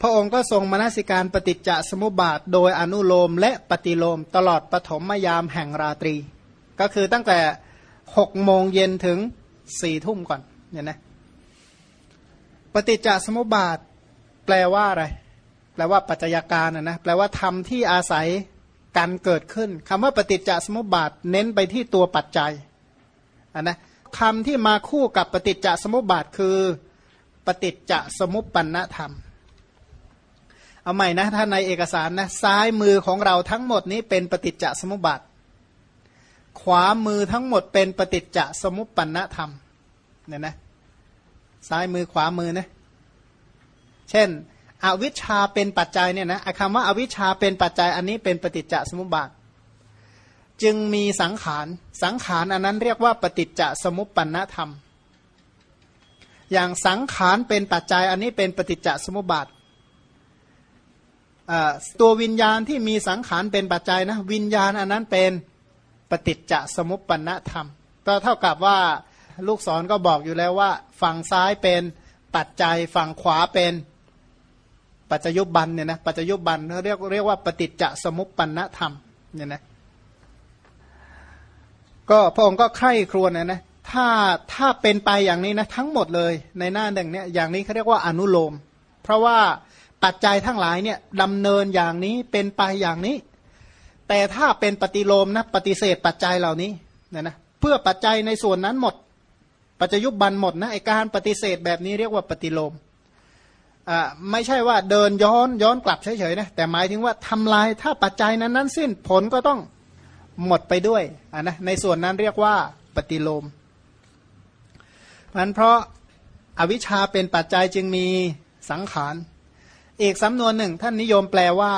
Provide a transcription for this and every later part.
พระองค์ก็ทรงมนสิการปฏิจจสมุปบาท โดยอนุโลมและปฏิโลมตลอดปฐมยามแห่งราตรี ก็คือตั้งแต่หกโมงเย็นถึงสี่ทุ่มก่อนเนี่ยนะปฏิจจสมุปบาท แปลว่าอะไร แปลว่าปัจจัยการนะนะแปลว่าธรรมที่อาศัยการเกิดขึ้นคำว่าปฏิจจสมุปบาท เน้นไปที่ตัวปัจจัยนนะคำที่มาคู่กับปฏิจจสมุปบาทคือ ปฏิจจสมุปปนธรรม เอาใหม่นะถ้าในเอกสารนะซ้ายมือของเราทั้งหมดนี้เป็นปฏิจจสมุปบาทขวามือทั้งหมดเป็นปฏิจจสมุปปนธรรมเนี่ยนะซ้ายมือขวามือนะเช่น อวิชชาเป็นปัจจัยเนี่ยนะคำว่าอาวิชชาเป็นปัจจัยอันนี้เป็นปฏิจจสมุปบาทจึงมีสังขาร สังขารอันนั้นเรียกว่าปฏิจจสมุปปนธรรม อย่างสังขารเป็นปัจจัยอันนี้เป็นปฏิจจสมุปบาท ตัววิญญาณที่มีสังขารเป็นปัจจัยนะ วิญญาณอันนั้นเป็นปฏิจจสมุปปนธรรม ก็เท่ากับว่าลูกศรก็บอกอยู่แล้วว่า ฝั่งซ้ายเป็นปัจจัยฝั่งขวาเป็นปัจจยุบันเนี่ยนะปัจจยุบันเขาเรียกเรียกว่าปฏิจจสมุปปนธรรมเนี่ยนะก็พระองค์ก็ใคร่ครวญนะนะถ้าถ้าเป็นไปอย่างนี้นะทั้งหมดเลยในหน้าหนึ่งเนี่ยอย่างนี้เขาเรียกว่าอนุโลม เพราะว่า ปัจจัยทั้งหลายเนี่ยดำเนินอย่างนี้เป็นไปอย่างนี้ แต่ถ้าเป็นปฏิโลมนะปฏิเสธปัจจัยเหล่านี้นี่ยนะเพื่อปัจจัยในส่วนนั้นหมด ปัจจยุบันหมดนะไอการปฏิเสธแบบนี้เรียกว่าปฏิโลมอ่าไม่ใช่ว่าเดินย้อนย้อนกลับเฉยๆนะแต่หมายถึงว่าทำลายถ้าปัจจัยนั้นนั้นสิ้นผลก็ต้องหมดไปด้วยอ่านะในส่วนนั้นเรียกว่าปฏิโลมมันเพราะอาวิชชาเป็นปัจจัยจึงมีสังขาร อีกสำนวนหนึ่งท่านนิยมแปลว่า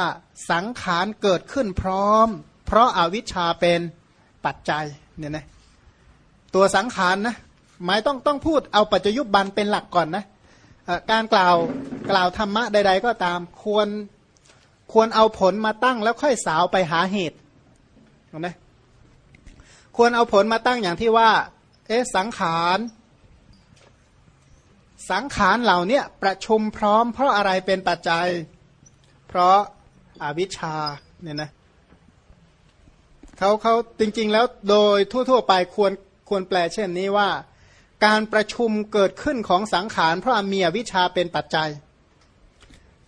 สังขารเกิดขึ้นพร้อม เพราะอาวิชชาเป็นปัจจัยเนี่ยนะตัวสังขารนะหมายต้องต้องพูดเอาปัจจยุบันเป็นหลักก่อนนะการกล่าวกล่าวธรรมะใด ๆ ก็ตามควรควรเอาผลมาตั้งแล้วค่อยสาวไปหาเหตุนะควรเอาผลมาตั้งอย่างที่ว่า เอ๊สังขาร สังขารเหล่านี้ประชุมพร้อมเพราะอะไรเป็นปัจจัย เพราะอาวิชชาเนี่ยนะเขาเขาจริง ๆ แล้วโดยทั่ว ๆ ไปควรควรแปลเช่นนี้ว่า การประชุมเกิดขึ้นของสังขารเพราะมีอวิชชาเป็นปัจจัย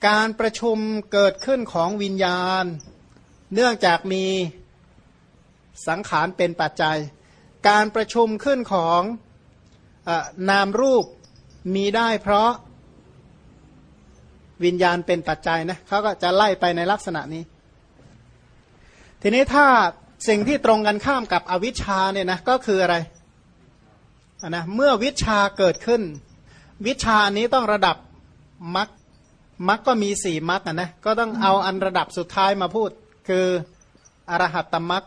การประชุมเกิดขึ้นของวิญญาณ เนื่องจากมีสังขารเป็นปัจจัย การประชุมขึ้นของอนามรูป มีได้เพราะวิญญาณเป็นปัจจัยนะเขาก็จะไล่ไปในลักษณะนี้ ทีนี้ถ้าสิ่งที่ตรงกันข้ามกับอวิชชาเนี่ยนะก็คืออะไรนะเมื่อวิชาเกิดขึ้น วิชานี้ต้องระดับมักมักก็มีสี่มักนะก็ต้องเอาอันระดับสุดท้ายมาพูด คืออรหัตตมัก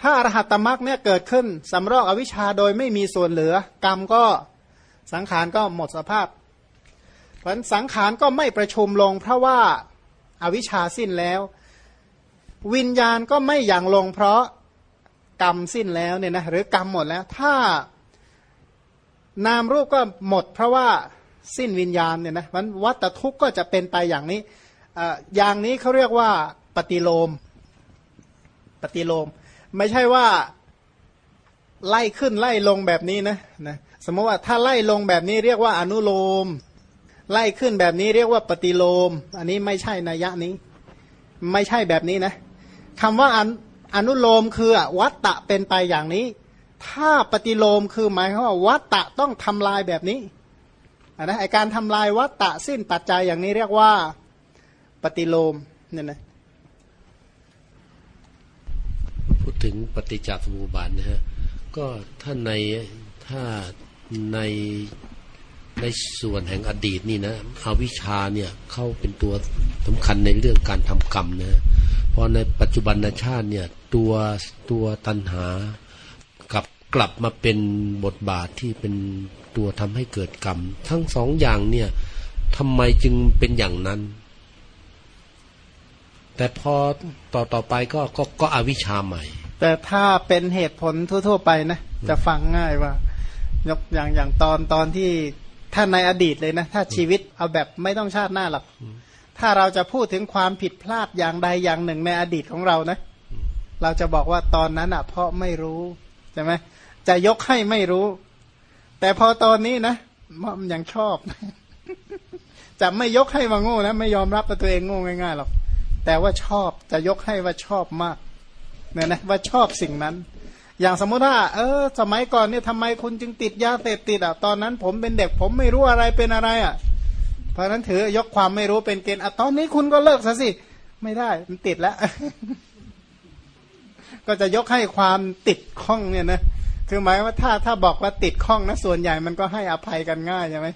ถ้าอรหัตตมักเนี่ยเกิดขึ้นสำรอกอวิชชาโดยไม่มีส่วนเหลือกรรมก็ สังขารก็หมดสภาพ เพราะสังขารก็ไม่ประชุมลง เพราะว่าอาวิชชาสิ้นแล้ว วิญญาณก็ไม่อย่างลง เพราะกรรมสิ้นแล้วเนี่ยนะหรือกรรมหมดแล้ว ถ้านามรูปก็หมด เพราะว่าสิ้นวิญญาณเนี่ยนะมันวัตทุกข์ก็จะเป็นไปอย่างนี้อย่างนี้เขาเรียกว่าปฏิโลม ปฏิโลม ไม่ใช่ว่าไล่ขึ้นไล่ลงแบบนี้นะนะ สมมติว่าถ้าไล่ลงแบบนี้เรียกว่าอนุโลม ไล่ขึ้นแบบนี้เรียกว่าปฏิโลม อันนี้ไม่ใช่นัยยะนี้ ไม่ใช่แบบนี้นะคำว่าอนุโลมคือวัตตะเป็นไปอย่างนี้ ถ้าปฏิโลมคือหมายความว่าวัตตะต้องทำลายแบบนี้นะไอการทำลายวัตตะสิ้นปัจจัยอย่างนี้เรียกว่าปฏิโลมเนี่ยนะพูดถึงปฏิจจสมุปบาทนะฮะก็ถ้าในถ้า ในในส่วนแห่งอดีตนี่นะอวิชาเนี่ยเข้าเป็นตัวสำคัญในเรื่องการทำกรรมนะเพราะในปัจจุบันชาติเนี่ยตัวตัวตัณหากับกลับมาเป็นบทบาทที่เป็นตัวทำให้เกิดกรรม ทั้งสองอย่างเนี่ยทำไมจึงเป็นอย่างนั้น แต่พอต่อต่อไปก็ก็ก็อวิชาใหม่ แต่ถ้าเป็นเหตุผลทั่ว ๆ ไปนะ จะฟังง่ายว่า ยกอย่างอย่างตอนตอนที่ถ้าในอดีตเลยนะ ถ้าชีวิตเอาแบบไม่ต้องชาติหน้าหรอกถ้าเราจะพูดถึงความผิดพลาดอย่างใดอย่างหนึ่งในอดีตของเรานะ เราจะบอกว่าตอนนั้นอะ เพราะไม่รู้ใช่ไหมจะยกให้ไม่รู้ แต่พอตอนนี้นะมันยังชอบ จะไม่ยกให้มาโง่นะไม่ยอมรับว่าตัวเองโง่ง่ายๆหรอกแต่ว่าชอบจะยกให้ว่าชอบมากเนี่ยนะว่าชอบสิ่งนั้น อย่างสมมติว่าเออ สมัยก่อนเนี่ยทำไมคุณจึงติดยาเสพติดอะตอนนั้นผมเป็นเด็กผมไม่รู้อะไรเป็นอะไรอะ เพราะนั้นถือยกความไม่รู้เป็นเกณฑ์อะตอนนี้คุณก็เลิกซะสิ ไม่ได้มันติดแล้ว ก็จะยกให้ความติดข้องเนี่ยนะคือหมายว่าถ้าถ้าบอกว่าติดข้องนะส่วนใหญ่มันก็ให้อภัยกันง่ายใช่ไหม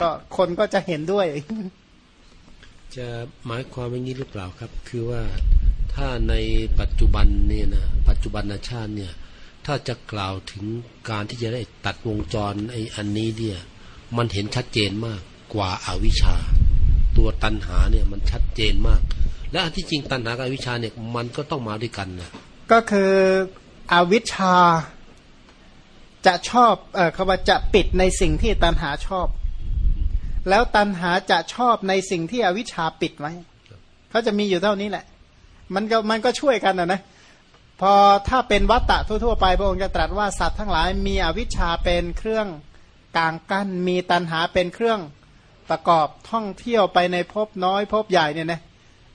ก็คนก็จะเห็นด้วย จะหมายความอย่างนี้หรือเปล่าครับ คือว่า ถ้าในปัจจุบันเนี่ยนะปัจจุบันชาติเนี่ยถ้าจะกล่าวถึงการที่จะได้ตัดวงจรไอ้อันนี้เนี่ยมันเห็นชัดเจนมากกว่าอาวิชชา ตัวตันหาเนี่ยมันชัดเจนมาก และอันที่จริงตันหากับอวิชชาเนี่ยมันก็ต้องมาด้วยกันนะก็คืออวิชชาจะชอบเออคำว่าจะปิดในสิ่งที่ตันหาชอบ แล้วตันหาจะชอบในสิ่งที่อวิชชาปิดไว้เขาจะมีอยู่เท่านี้แหละ มันก็มันก็ช่วยกันนะนะพอถ้าเป็นวัตตะทั่วๆไป พระองค์จะตรัสว่าสัตว์ทั้งหลายมีอวิชชาเป็นเครื่องกลางกั้น มีตันหาเป็นเครื่องประกอบท่องเที่ยวไปในภพน้อยภพใหญ่เนี่ยนะ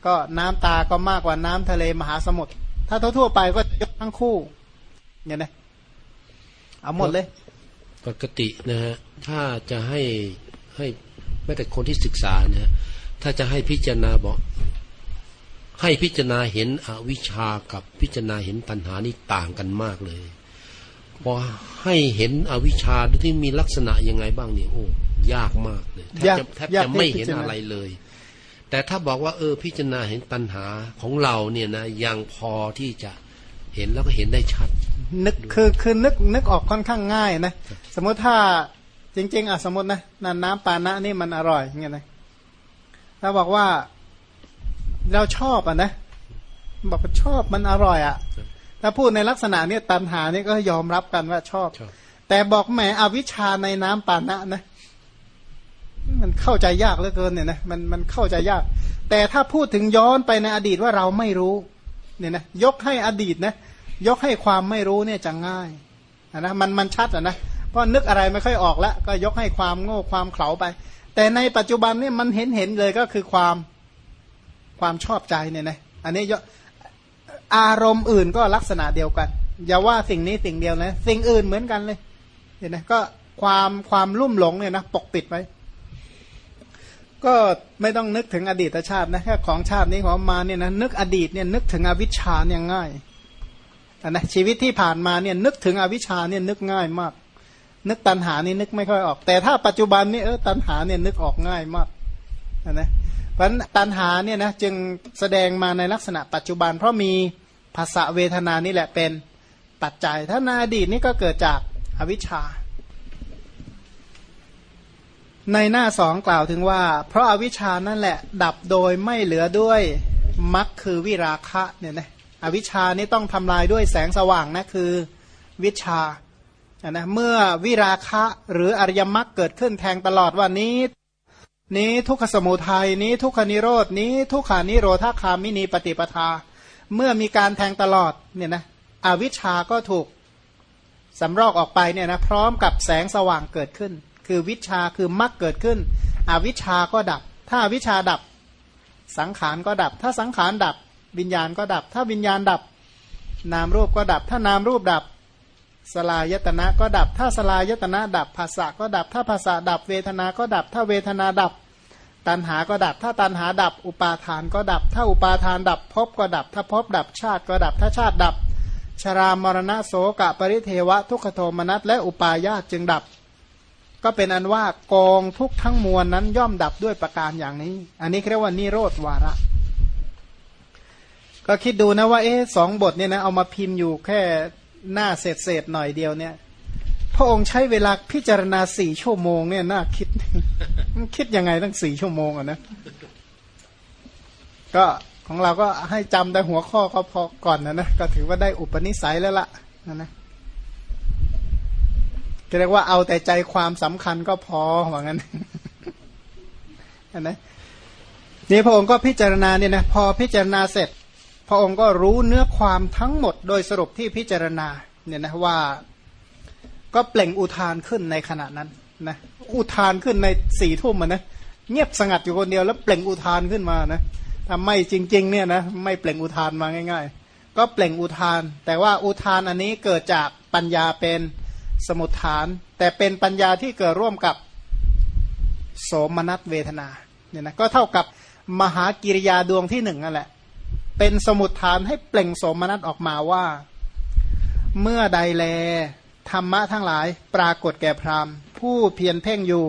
ก็น้ำตาก็มากกว่าน้ำทะเลมหาสมุทรถ้าทั่วๆไปก็ยกทั้งคู่เนี่ยนะเอาหมดเลย ปกตินะฮะถ้าจะให้ให้แม้แต่คนที่ศึกษาเนี่ยถ้าจะให้พิจารณาบอก ให้พิจารณาเห็นอวิชากับพิจารณาเห็นตัณหานี่ต่างกันมากเลยพอให้เห็นอวิชชาที่มีลักษณะยังไงบ้างเนี่ยโอ้ยากมากเลยแทบจะแทบจะไม่เห็นอะไรเลย แต่ถ้าบอกว่า เออ พิจารณาเห็นตัณหาของเราเนี่ยนะยังพอที่จะเห็นแล้วก็เห็นได้ชัด นึกคือคือนึกนึกออกค่อนข้างง่ายนะ สมมติถ้าจริง ๆอะสมมตินะน้ำน้ำปานะนี่มันอร่อยเงี้ยนะถ้าบอกว่า เราชอบอะนะบอกว่าชอบมันอร่อยอะ ถ้าพูดในลักษณะนี้ตันหานี่ก็ยอมรับกันว่าชอบ แต่บอกแหมอวิชาในน้ำปานะนะ มันเข้าใจยากเหลือเกินเนี่ยนะมันมันเข้าใจยาก แต่ถ้าพูดถึงย้อนไปในอดีตว่าเราไม่รู้ เนี่ยนะยกให้อดีตนะยกให้ความไม่รู้เนี่ยจะง่ายนะมันมันชัดอะนะเพราะนึกอะไรไม่ค่อยออกแล้วก็ยกให้ความโง่ความเขลาไป แต่ในปัจจุบันเนี่ยมันเห็นเห็นเลยก็คือความ ความชอบใจเนี่ยนะอันนี้อารมณ์อื่นก็ลักษณะเดียวกัน อย่าว่าสิ่งนี้สิ่งเดียวนะ สิ่งอื่นเหมือนกันเลยเห็นไหมก็ความความลุ่มหลงเนี่ยนะปกปิดไว้ ก็ไม่ต้องนึกถึงอดีตชาตินะแค่ของชาตินี้ของมาเนี่ยนะนึกอดีตเนี่ยนึกถึงอวิชชาเนี่ยง่ายนะชีวิตที่ผ่านมาเนี่ยนึกถึงอวิชชาเนี่ยนึกง่ายมาก นึกตันหานี่นึกไม่ค่อยออก แต่ถ้าปัจจุบันนี่เออตันหาเนี่ยนึกออกง่ายมากนะ เพราะตันหาเนี่ยนะจึงแสดงมาในลักษณะปัจจุบัน เพราะมีภาษาเวทนานี่แหละเป็นปัจจัย ถ้านาอดีตนี่ก็เกิดจากอวิชชา ในหน้าสองกล่าวถึงว่า เพราะอาวิชชานั่นแหละ ดับโดยไม่เหลือด้วยมักคือวิราคะเนี่ยนะอวิชชานี่ต้องทำลายด้วยแสงสว่างนะคือวิชานะเมื่อวิราคะหรืออริยมรรคเกิดขึ้นแทงตลอดวันนี้ นี้ทุกขสมุทัยนี้ทุกขานิโรดนี้ทุกขานิโรธาคามินีปฏิปทา เมื่อมีการแทงตลอดเนี่ยนะอวิชาก็ถูกสำรอกออกไปเนี่ยนะพร้อมกับแสงสว่างเกิดขึ้น คือวิชาคือมรรคเกิดขึ้น อวิชาก็ดับ ถ้าวิชาดับ สังขารก็ดับ ถ้าสังขารดับ วิญญาณก็ดับ ถ้าวิญญาณดับ นามรูปก็ดับ ถ้านามรูปดับสลายตนะก็ดับ ถ้าสลายตนะดับภาษาก็ดับ ถ้าภาษาดับเวทนา ก็ดับ ถ้าเวทนาดับ ตัณหาก็ดับ ถ้าตัณหาดับ อุปาทานก็ดับ ถ้าอุปาทานดับภพก็ดับ ถ้าภพดับชาติก็ดับ ถ้าชาติดับ ชรามรณะโสกะปริเทวะ ทุกขโทมนัสและอุปาญาตจึงดับ ก็เป็นอันว่ากองทุกทั้งมวลนั้นย่อมดับด้วยประการอย่างนี้ อันนี้เรียกว่านิโรธวาระ ก็คิดดูนะว่าเอ๊สองบทเนี่ยนะเอามาพิมพ์อยู่แค่หน้าเศษเศษหน่อยเดียวเนี่ย พระองค์ใช้เวลาพิจารณาสี่ชั่วโมงเนี่ยน่าคิด คิดยังไงตั้งสี่ชั่วโมงอะนะ ก็ของเราก็ให้จำได้หัวข้อก็พอก่อนนะนะ ก็ถือว่าได้อุปนิสัยแล้วล่ะนะนะเรียกว่าเอาแต่ใจความสำคัญก็พอว่างั้นนะนี่พระองค์ก็พิจารณาเนี่ยนะพอพิจารณาเสร็จ พระองค์ก็รู้เนื้อความทั้งหมดโดยสรุปที่พิจารณาเนี่ยนะว่าก็เปล่งอุทานขึ้นในขณะนั้น นะอุทานขึ้นในสี่ทุ่มนะเงียบสงัดอยู่คนเดียวแล้วเปล่งอุทานขึ้นมานะถ้าไม่จริง ๆ เนี่ยนะไม่เปล่งอุทานมาง่าย ๆ ก็เปล่งอุทาน แต่ว่าอุทานอันนี้เกิดจากปัญญาเป็นสมุทฐาน แต่เป็นปัญญาที่เกิดร่วมกับโสมนัสเวทนาเนี่ยนะก็เท่ากับมหากิริยาดวงที่หนึ่งนั่นแหละ เป็นสมุทฐานให้เปล่งโสมนัสออกมาว่า เมื่อใดแล ธรรมะทั้งหลายปรากฏแก่พราหมณ์ ผู้เพียรเพ่งอยู่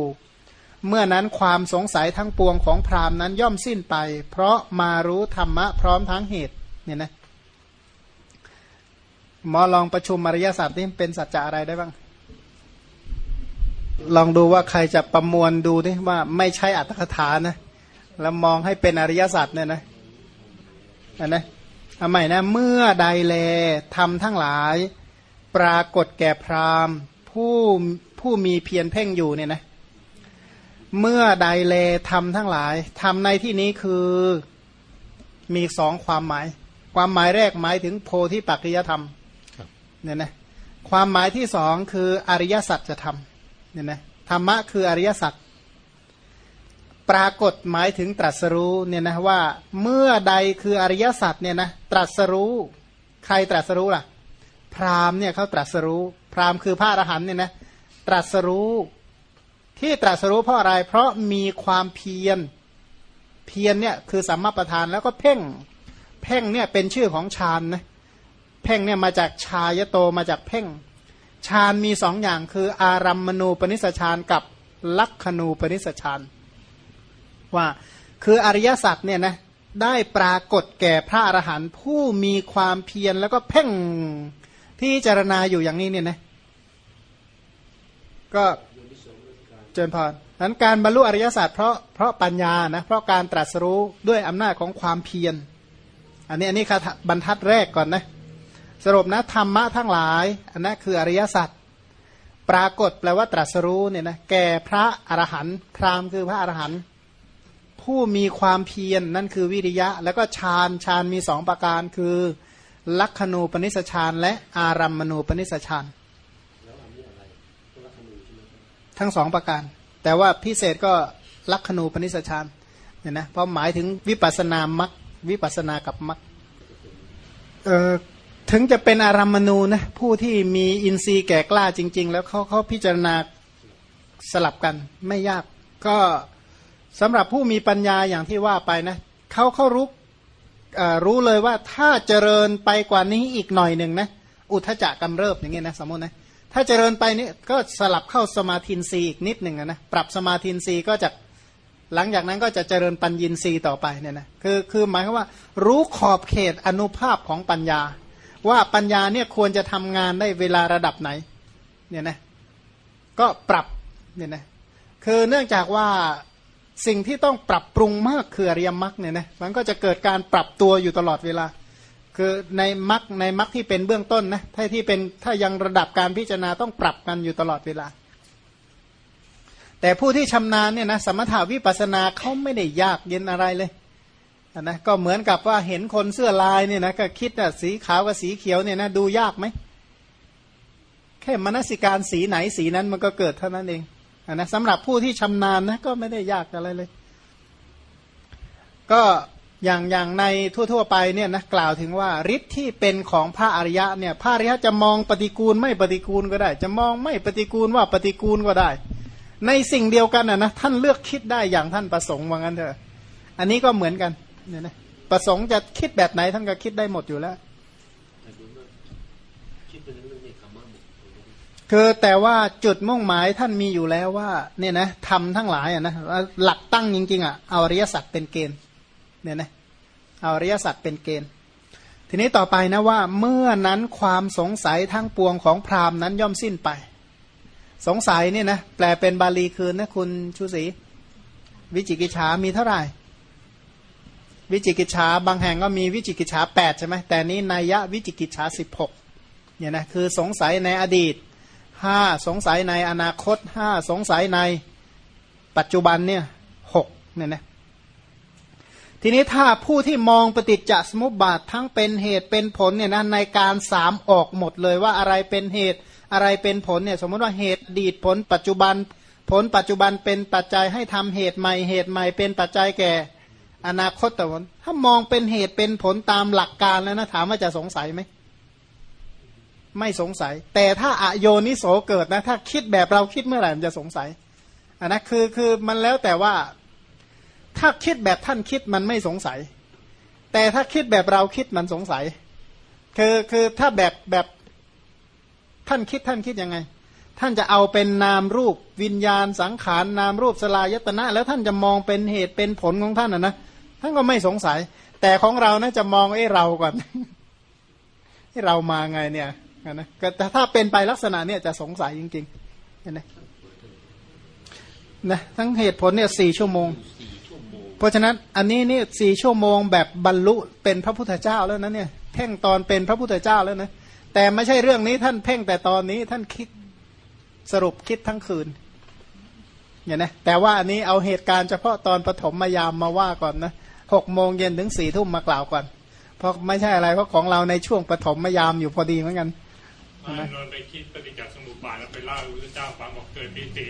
เมื่อนั้นความสงสัยทั้งปวงของพราหมณ์นั้นย่อมสิ้นไป เพราะมารู้ธรรมะพร้อมทั้งเหตุเนี่ยนะหมอลองประชุมมารยาศาสตร์นี่เป็นสัจจะอะไรได้บ้าง ลองดูว่าใครจะประมวลดูดิว่าไม่ใช่อัตถกถานะ แล้วมองให้เป็นอริยสัจเนี่ยนะอันนะทำไมนะ เมื่อใดแลทำทั้งหลาย ปรากฏแก่พราหมณ์ ผู้ ผู้มีเพียรเพ่งอยู่เนี่ยนะเมื่อใดเลทำทั้งหลายทำในที่นี้คือมีสองความหมาย ความหมายแรกหมายถึงโพธิปัจจยธรรมเนี่ยนะความหมายที่สองคืออริยสัจจะทำเนี่ยนะธรรมะคืออริยสัจปรากฏหมายถึงตรัสรู้เนี่ยนะว่าเมื่อใดคืออริยสัจเนี่ยนะตรัสรู้ใครตรัสรู้ล่ะ พราหมณ์เนี่ยเขาตรัสรู้ พราหมณ์คือพระอรหันต์เนี่ยนะ ตรัสรู้ ที่ตรัสรู้เพราะอะไร เพราะมีความเพียรเพียรเนี่ยคือสัมมาประธานแล้วก็เพ่งเพ่งเนี่ยเป็นชื่อของฌานนะเพ่งเนี่ยมาจากชายโตมาจากเพ่งฌานมีสองอย่างคือ อารัมมณูปนิสฌานกับลักขณูปนิสฌานว่าคืออริยสัจเนี่ยนะได้ปรากฏแก่พระอรหันต์ผู้มีความเพียรแล้วก็เพ่งพิจารณาอยู่อย่างนี้เนี่ยนะ ก็เจริญพรนั้นการบรรลุอริยสัจเพราะเพราะปัญญานะเพราะการตรัสรู้ด้วยอำนาจของความเพียร อันนี้อันนี้คบรรทัดแรกก่อนนะสรุปนะธรรมะทั้งหลายอันนั้นคืออริยสัจปรากฏแปลว่าตรัสรู้เนี่ยนะแก่พระอรหันต์พรามคือพระอรหันต์ผู้มีความเพียรนนั่นคือวิริยะ แล้วก็ฌานฌานมีสองประการคือ ลักขณูปนิสชานและอารัมมณูปนิสชาน ทั้งสองประการ แต่ว่าพิเศษก็ลักขณูปนิสชานเนี่ยนะเพราะหมายถึงวิปัสนามักวิปัสนากับมักเอ่อถึงจะเป็นอารัมมณูนะผู้ที่มีอินทรีย์แก่กล้าจริง ๆ แล้วเขาเขาพิจารณาสลับกันไม่ยากก็สำหรับผู้มีปัญญาอย่างที่ว่าไปนะเขาเขารู้รู้เลยว่าถ้าเจริญไปกว่านี้อีกหน่อยหนึ่งนะอุทจักกำเริบอย่างเงี้ยนะสมมตินะ ถ้าเจริญไปนี่ก็สลับเข้าสมาธินรีอีกนิดหนึ่งนะปรับสมาธินรีก็จะหลังจากนั้นก็จะเจริญปัญญินรีต่อไปเนี่ยนะคือคือหมายความว่า รู้ขอบเขตอนุภาพของปัญญา ว่าปัญญาเนี่ยควรจะทำงานได้เวลาระดับไหนเนี่ยนะก็ปรับเนี่ยนะคือเนื่องจากว่าสิ่งที่ต้องปรับปรุงมากคืออริยมรรคเนี่ยนะมันก็จะเกิดการปรับตัวอยู่ตลอดเวลา คือในมรรคในมรรคที่เป็นเบื้องต้นนะถ้าที่เป็นถ้ายังระดับการพิจารณาต้องปรับกันอยู่ตลอดเวลา แต่ผู้ที่ชำนาญเนี่ยนะสมถาวิปัสนาเขาไม่ได้ยากเย็นอะไรเลยนะก็เหมือนกับว่าเห็นคนเสื้อลายเนี่ยนะก็คิดว่าสีขาวกับสีเขียวเนี่ยนะดูยากไหมแค่มนสิการสีไหนสีนั้นมันก็เกิดเท่านั้นเองนะสำหรับผู้ที่ชำนาญนะก็ไม่ได้ยากอะไรเลย ก็ อย่างอย่างในทั่ว ๆ ไปเนี่ยนะกล่าวถึงว่าฤทธิ์ที่เป็นของพระอริยะเนี่ยพระอริยะจะมองปฏิกูลไม่ปฏิกูลก็ได้ จะมองไม่ปฏิกูลว่าปฏิกูลก็ได้ ในสิ่งเดียวกันนะนะท่านเลือกคิดได้อย่างท่านประสงค์ว่างั้นเถอะอันนี้ก็เหมือนกันเนี่ยนะประสงค์จะคิดแบบไหนท่านก็คิดได้หมดอยู่แล้วคือแต่ว่าจุดมุ่งหมายท่านมีอยู่แล้วว่าเนี่ยนะทำทั้งหลายอะนะหลักตั้งจริงๆอะเอาอริยสัจเป็นเกณฑ์ เนี่ยนะเอาอริยสัจเป็นเกณฑ์ ทีนี้ต่อไปนะว่าเมื่อนั้นความสงสัยทั้งปวงของพราหมณ์นั้นย่อมสิ้นไป สงสัยเนี่ยนะแปลเป็นบาลีคืนนะคุณชูศรีวิจิกิจฉามีเท่าไหร่ วิจิกิจฉาบางแห่งก็มีวิจิกิจฉาแปดใช่ไหมแต่นี้นัยยะวิจิกิจฉาสิบหกเนี่ยนะคือสงสัยในอดีตห้าสงสัยในอนาคตห้าสงสัยในปัจจุบันเนี่ยหกเนี่ยนะ ทีนี้ถ้าผู้ที่มองปฏิจจสมุปบาททั้งเป็นเหตุเป็นผลเนี่ยนะในการสามออกหมดเลยว่าอะไรเป็นเหตุอะไรเป็นผลเนี่ยสมมติว่าเหตุดีดผลปัจจุบัน ผลปัจจุบันเป็นปัจจัยให้ทำเหตุใหม่เหตุใหม่เป็นปัจจัยแก่อนาคตแต่ผลถ้ามองเป็นเหตุเป็นผลตามหลักการแล้วนะถามว่าจะสงสัยไหมไม่สงสัย แต่ถ้าอโยนิโสเกิดนะ ถ้าคิดแบบเราคิดเมื่อไหร่มันจะสงสัยอันนะคือคือมันแล้วแต่ว่า ถ้าคิดแบบท่านคิดมันไม่สงสัย แต่ถ้าคิดแบบเราคิดมันสงสัย คือคือถ้าแบบแบบท่านคิดท่านคิดยังไง ท่านจะเอาเป็นนามรูปวิญญาณสังขารนามรูปสลายตนะ แล้วท่านจะมองเป็นเหตุเป็นผลของท่านนะนะท่านก็ไม่สงสัย แต่ของเรานะจะมองไอ้เราก่อนให้เรามาไงเนี่ยนะแต่ถ้าเป็นไปลักษณะเนี่ยจะสงสัยจริงๆเห็นไหมนะทั้งเหตุผลเนี่ยสี่ชั่วโมง เพราะฉะนั้นอันนี้นี่สี่ชั่วโมงแบบบรรลุเป็นพระพุทธเจ้าแล้วนะเนี่ยเพ่งตอนเป็นพระพุทธเจ้าแล้วนะแต่ไม่ใช่เรื่องนี้ท่านเพ่งแต่ตอนนี้ท่านคิดสรุปคิดทั้งคืนเนี่ยนะแต่ว่าอันนี้เอาเหตุการณ์เฉพาะตอนปฐมมายามมาว่าก่อนนะหกโมงเย็นถึงสี่ทุ่มมากล่าวก่อน เพราะไม่ใช่อะไรเพราะของเราในช่วงปฐมมายามอยู่พอดีเหมือนกันมานนไปคิดปฏิจจสมุปบาทแล้วไปเล่าพระเจ้าฟังบอกเกิดปีติ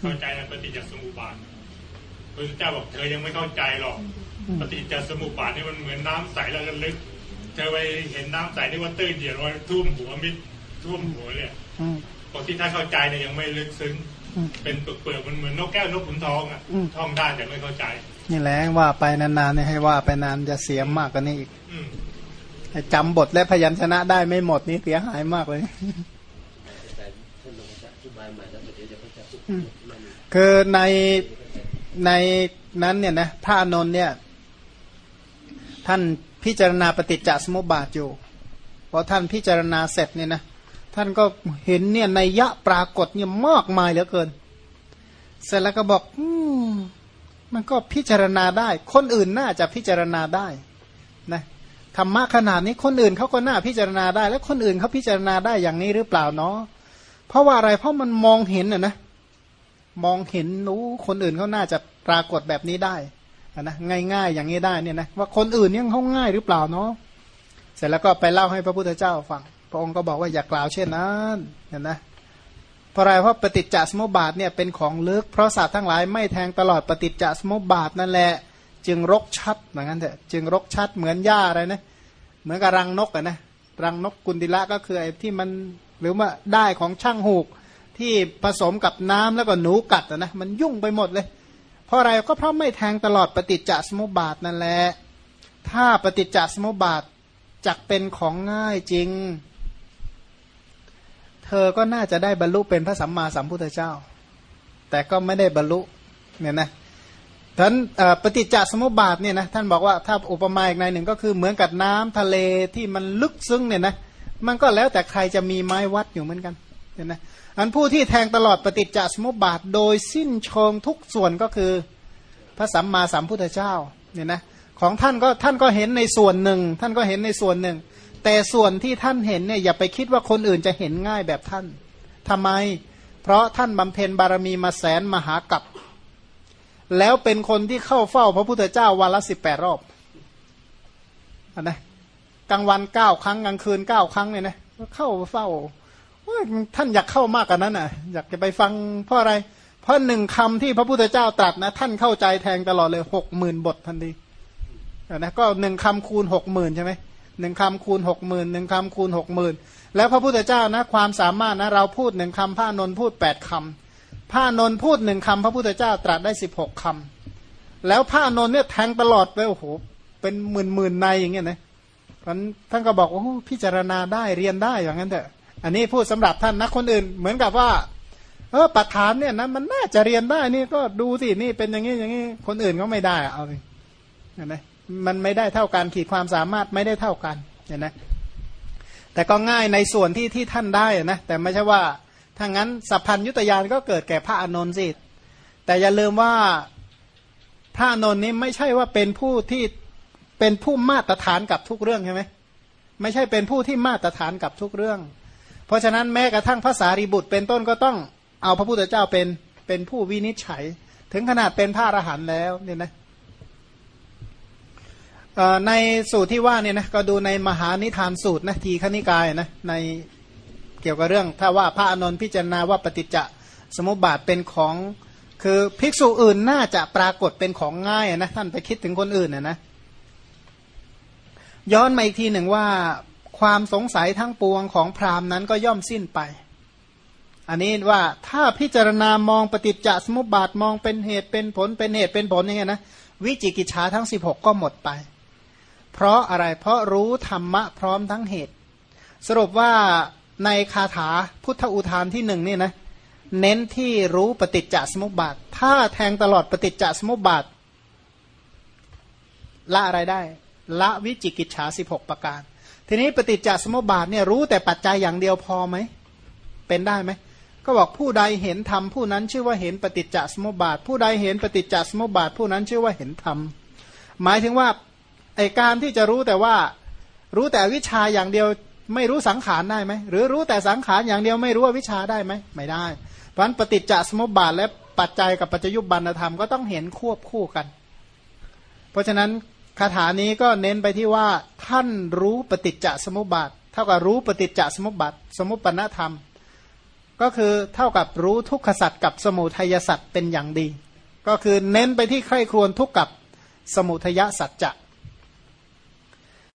เข้าใจในปฏิจจสมุปบาท พระเจ้าบอกเธอยังไม่เข้าใจหรอก ปฏิจจสมุปบาทนี่มันเหมือนน้ำใสแล้วก็ลึก เธอไปเห็นน้ำใสนี่ว่าตื้นเดียวว่าทุ่มหัวมิดทุ่มหัวเลยบอกที่ถ้าเข้าใจเนี่ยยังไม่ลึกซึ้ง เป็นเปลือกมันเหมือนนกแก้วนกขุนทองอะท่องได้แต่ไม่เข้าใจ นี่แหละว่าไปนานๆเนี่ยให้ว่าไปนานจะเสียมากกว่านี้อีกจำบทและพยัญชนะได้ไม่หมดนี่เสียหายมากเลยคือใน ในนั้นเนี่ยนะพระอนนท์เนี่ย ท่านพิจารณาปฏิจจสมุปบาทอยู่พอท่านพิจารณาเสร็จเนี่ยนะท่านก็เห็นเนี่ยในยะปรากฏเนี่ยมากมายเหลือเกิน เสร็จแล้วก็บอกอืมมันก็พิจารณาได้ คนอื่นน่าจะพิจารณาได้นะธรรมะขนาดนี้คนอื่นเขาก็น่าพิจารณาได้ แล้วคนอื่นเขาพิจารณาได้อย่างนี้หรือเปล่าเนาะเพราะว่าอะไรเพราะมันมองเห็นอะนะมองเห็นรู้คนอื่นเขาน่าจะ ปรากฏแบบนี้ได้นะง่ายๆอย่างนี้ได้เนี่ยนะว่าคนอื่นเนี่ยเขาง่ายหรือเปล่าเนาะเสร็จแล้วก็ไปเล่าให้พระพุทธเจ้าฟังพระองค์ก็บอกว่าอย่ากล่าวเช่นนั้นเห็นนะเพราะอะไรเพราะปฏิจจสมุปบาทเนี่ยเป็นของลึกเพราะสัตว์ทั้งหลายไม่แทงตลอดปฏิจจสมุปบาทนั่นแหละ จึงรกชัดเหมือนกันเถอะจึงรกชัดเหมือนหญ้าอะไรนะเหมือนกับรังนกอะนะรังนกกุนดิละก็คือไอ้ที่มันหรือว่าได้ของช่างหูกที่ผสมกับน้ำแล้วก็หนูกัดนะมันยุ่งไปหมดเลย เพราะอะไรก็เพราะไม่แทงตลอดปฏิจจสมุปบาทนั่นแหละถ้าปฏิจจสมุปบาทจักเป็นของง่ายจริง เธอก็น่าจะได้บรรลุเป็นพระสัมมาสัมพุทธเจ้า แต่ก็ไม่ได้บรรลุเนี่ยนะท่านปฏิจจสมุปบาทเนี่ยนะท่านบอกว่าถ้าอุปมาอีกในหนึ่งก็คือเหมือนกับน้ำทะเลที่มันลึกซึ้งเนี่ยนะมันก็แล้วแต่ใครจะมีไม้วัดอยู่เหมือนกัน เห็นไหมอันผู้ที่แทงตลอดปฏิจจสมุปบาท โดยสิ้นเชิงทุกส่วนก็คือพระสัมมาสัมพุทธเจ้าเนี่ยนะของท่านก็ท่านก็เห็นในส่วนหนึ่ง ท่านก็เห็นในส่วนหนึ่ง แต่ส่วนที่ท่านเห็นเนี่ยอย่าไปคิดว่าคนอื่นจะเห็นง่ายแบบท่านทำไม เพราะท่านบำเพ็ญบารมีมาแสนมหากับ แล้วเป็นคนที่เข้าเฝ้าพระพุทธเจ้าวันละสิบแปดรอบอนนะกลางวันเก้าครั้งกลางคืนเก้าครั้งเนี่ยนะเข้าเฝ้า ท่านอยากเข้ามากกว่านั้นอะ อยากจะไปฟังเพราะอะไร เพราะหนึ่งคำที่พระพุทธเจ้าตรัสนะ ท่านเข้าใจแทงตลอดเลยหกหมื่นบททันทีนะก็หนึ่งคำคูณหกหมื่นใช่ไหมหนึ่งคำคูณหกหมื่นหนึ่งคำคูณหกหมื่นแล้วพระพุทธเจ้านะ ความสามารถนะ เราพูดหนึ่งคำพระนนพูดแปดคำพระนนพูดหนึ่งคำพระพุทธเจ้าตรัสได้สิบหกคำแล้วพระนนเนี่ยแทงตลอดไปโอ้โหเป็นหมื่นหมื่นในอย่างเงี้ยนะท่านก็บอกว่าพิจารณาได้เรียนได้อย่างนั้นเถอะ อันนี้พูดสำหรับท่านนะคนอื่น เหมือนกับว่า เออปัจฐานเนี่ยนะมันน่าจะเรียนได้นี่ก็ดูสินี่เป็นอย่างนี้อย่างนี้คนอื่นก็ไม่ได้เอาเลยเห็นไหมมันไม่ได้เท่ากันขีดความสามารถไม่ได้เท่ากันเห็นไหมแต่ก็ง่ายในส่วนที่ที่ท่านได้นะแต่ไม่ใช่ว่าถ้างั้นสัพพัญยุตยานก็เกิดแก่พระอานนท์สิแต่อย่าลืมว่าพระอานนท์นี้ไม่ใช่ว่าเป็นผู้ที่เป็นผู้มาตรฐานกับทุกเรื่องใช่ไหมไม่ใช่เป็นผู้ที่มาตรฐานกับทุกเรื่อง เพราะฉะนั้นแม้กระทั่งภาษารีบุตรเป็นต้นก็ต้องเอาพระพุทธเจ้าเป็นเป็นผู้วินิจฉัย ถึงขนาดเป็นพระอรหันต์แล้วเนี่ยนะในสูตรที่ว่าเนี่ยนะก็ดูในมหานิทานสูตรนะทีขณิกายนะในเกี่ยวกับเรื่อง ถ้าว่าพระอนนท์พิจารณาว่าปฏิจจสมุปบาทเป็นของคือภิกษุอื่นน่าจะปรากฏเป็นของง่ายนะท่านไปคิดถึงคนอื่นนะนะย้อนมาอีกทีหนึ่งว่า ความสงสัยทั้งปวงของพราหมณ์นั้นก็ย่อมสิ้นไป อันนี้ว่าถ้าพิจารณามองปฏิจจสมุปบาทมองเป็นเหตุเป็นผลเป็นเหตุเป็นผลอย่างเงี้ยนะวิจิกิจฉาทั้ง 16 ก็หมดไป เพราะอะไรเพราะรู้ธรรมะพร้อมทั้งเหตุ สรุปว่าในคาถาพุทธอุทานที่หนึ่งนี่นะเน้นที่รู้ปฏิจจสมุปบาท ถ้าแทงตลอดปฏิจจสมุปบาท ละอะไรได้ ละวิจิกิจฉาสิบหกประการ ทีนี้ปฏิจจสมุปบาทเนี่ยรู้แต่ปัจจัยอย่างเดียวพอไหม เป็นได้ไหม ก็บอกผู้ใดเห็นธรรมผู้นั้นชื่อว่าเห็นปฏิจจสมุปบาท ผู้ใดเห็นปฏิจจสมุปบาท ผู้นั้นชื่อว่าเห็นธรรม หมายถึงว่าไอการที่จะรู้แต่ว่ารู้แต่วิชาอย่างเดียวไม่รู้สังขารได้ไหม หรือรู้แต่สังขารอย่างเดียวไม่รู้ว่าวิชาได้ไหมไม่ได้ เพราะฉะนั้นปฏิจจสมุปบาทและปัจจัยกับปัจจยุบันธรรมก็ต้องเห็นควบคู่กัน เพราะฉะนั้น คาถานี้ก็เน้นไปที่ว่าท่านรู้ปฏิจจสมุปบาท เท่ากับรู้ปฏิจจสมุปบาท สมุปปนธรรม ก็คือเท่ากับรู้ทุกขสัตว์กับสมุทัยสัตว์เป็นอย่างดี ก็คือเน้นไปที่ใครครวญทุกกับสมุทัยสัจจะ